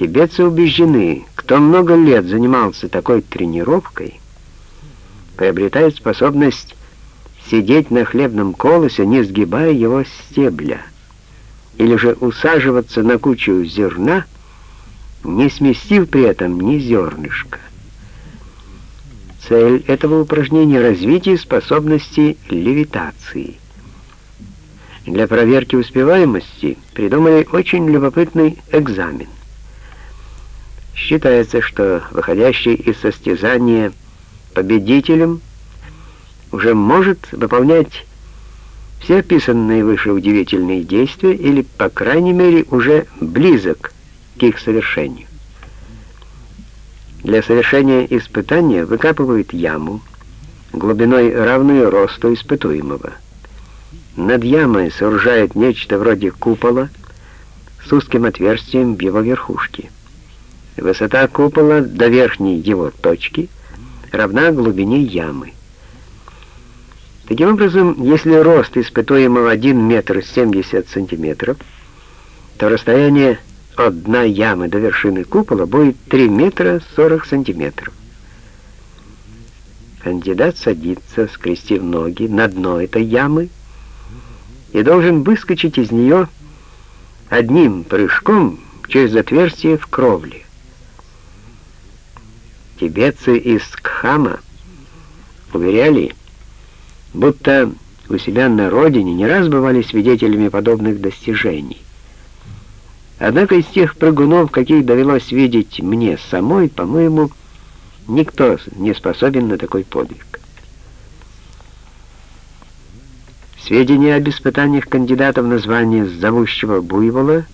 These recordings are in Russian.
Тибетцы убеждены, кто много лет занимался такой тренировкой, приобретает способность сидеть на хлебном колосе, не сгибая его стебля, или же усаживаться на кучу зерна, не сместив при этом ни зернышка. Цель этого упражнения — развитие способности левитации. Для проверки успеваемости придумали очень любопытный экзамен. Считается, что выходящий из состязания победителем уже может выполнять все описанные выше удивительные действия или, по крайней мере, уже близок к их совершению. Для совершения испытания выкапывают яму глубиной равную росту испытуемого. Над ямой сооружает нечто вроде купола с узким отверстием в его верхушке. Высота купола до верхней его точки равна глубине ямы. Таким образом, если рост испытуемого 1 метр 70 сантиметров, то расстояние от дна ямы до вершины купола будет 3 метра 40 сантиметров. Кандидат садится, скрестив ноги, на дно этой ямы и должен выскочить из нее одним прыжком через отверстие в кровле. Тибетцы из Кхама уверяли, будто у себя на родине не раз бывали свидетелями подобных достижений. Однако из тех прыгунов, каких довелось видеть мне самой, по-моему, никто не способен на такой подвиг. Сведения об испытаниях кандидатов на звание зовущего буйвола,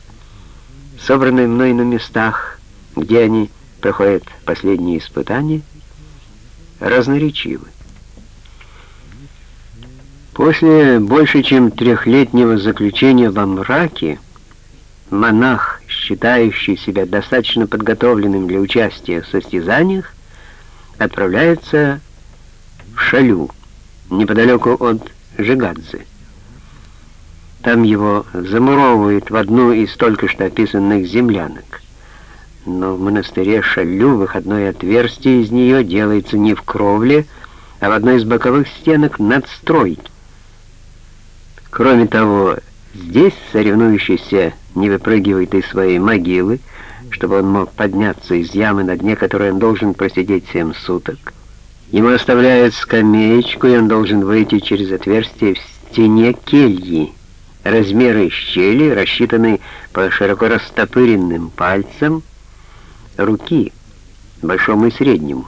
собранные мной на местах, где они проходят последние испытания, разноречивы. После больше чем трехлетнего заключения во мраке, монах, считающий себя достаточно подготовленным для участия в состязаниях, отправляется в Шалю, неподалеку от Жигадзе. Там его замуровывают в одну из только что описанных землянок. Но в монастыре Шалю выходное отверстие из нее делается не в кровле, а в одной из боковых стенок надстройки. Кроме того, здесь соревнующийся не выпрыгивает из своей могилы, чтобы он мог подняться из ямы, на дне которой он должен просидеть семь суток. Ему оставляют скамеечку, и он должен выйти через отверстие в стене кельи. Размеры щели рассчитаны по широко растопыренным пальцам руки, большому и среднему.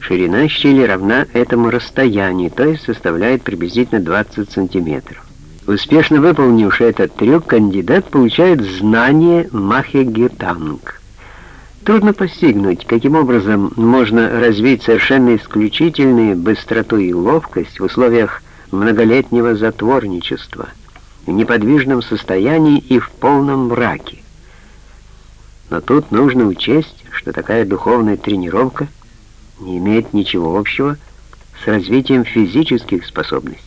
Ширина щели равна этому расстоянию, то есть составляет приблизительно 20 сантиметров. Успешно выполнивший этот трюк, кандидат получает знание Махегетанг. Трудно постигнуть, каким образом можно развить совершенно исключительную быстроту и ловкость в условиях многолетнего затворничества, в неподвижном состоянии и в полном мраке. Но тут нужно учесть, что такая духовная тренировка не имеет ничего общего с развитием физических способностей.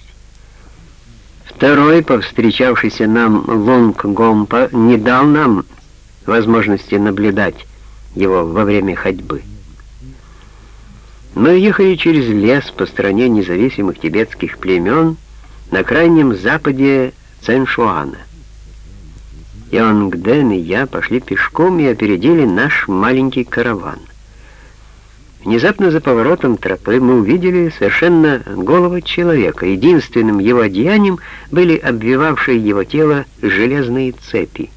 Второй, повстречавшийся нам Лонг Гомпа, не дал нам возможности наблюдать его во время ходьбы. Мы ехали через лес по стране независимых тибетских племен на крайнем западе Цэншуана. Ионгден и я пошли пешком и опередили наш маленький караван. Внезапно за поворотом тропы мы увидели совершенно голого человека. Единственным его одеянием были обвивавшие его тело железные цепи.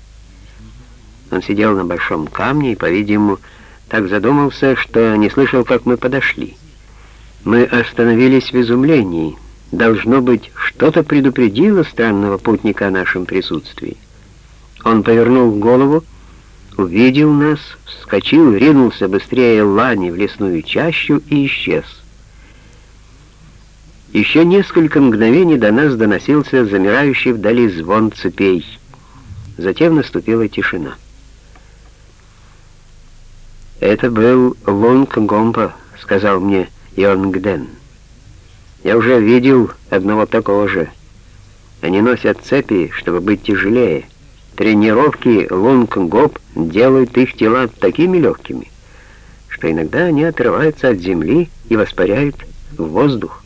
Он сидел на большом камне и, по-видимому, так задумался, что не слышал, как мы подошли. Мы остановились в изумлении. Должно быть, что-то предупредило странного путника о нашем присутствии. Он повернул голову, увидел нас, вскочил, ринулся быстрее лани в лесную чащу и исчез. Еще несколько мгновений до нас доносился замирающий вдали звон цепей. Затем наступила тишина. «Это был Лонг Гомпа», — сказал мне Йонгден. «Я уже видел одного такого же. Они носят цепи, чтобы быть тяжелее». Тренировки лунг-гоп делают их тела такими легкими, что иногда они отрываются от земли и воспаряют в воздух.